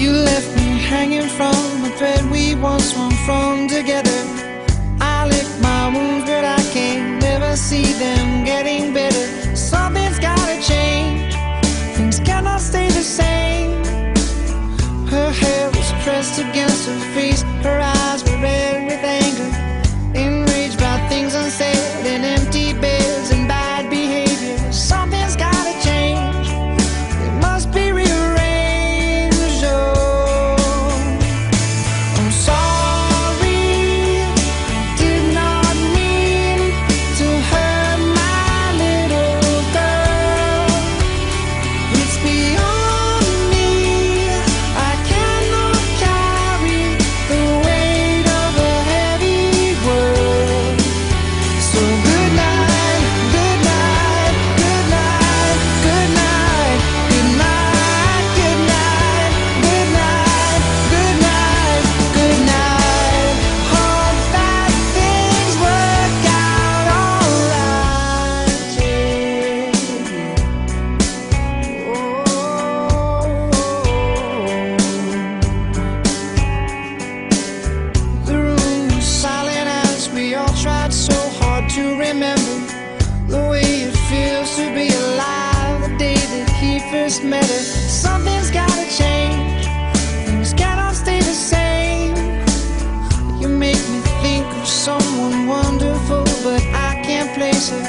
You left me hanging from the thread we once swung from together. I lick my wounds, but I can't never see them getting better. Something's gotta change, things cannot stay the same. Her hair was pressed against her face. Her remember the way it feels to be alive the day that he first met her. Something's gotta change, things cannot stay the same. You make me think of someone wonderful, but I can't place her.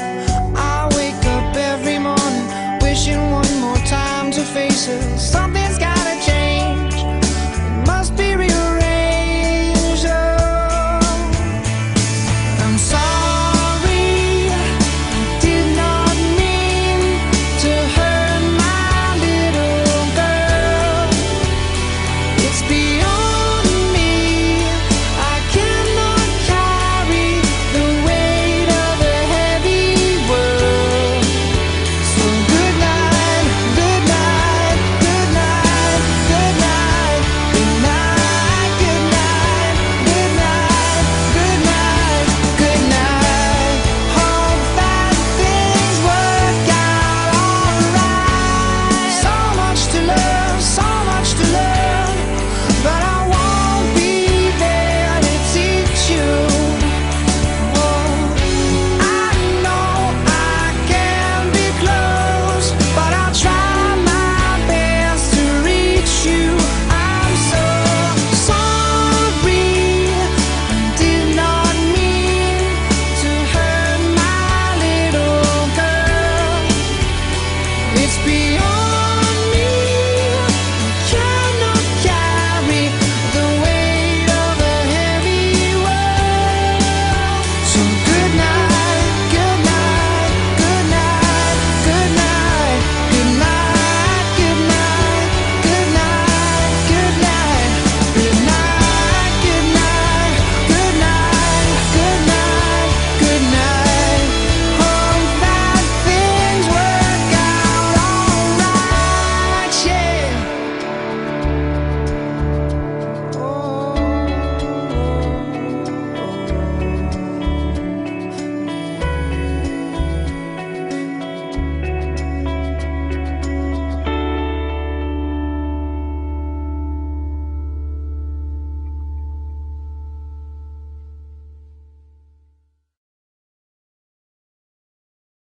I wake up every morning wishing one more time to face her.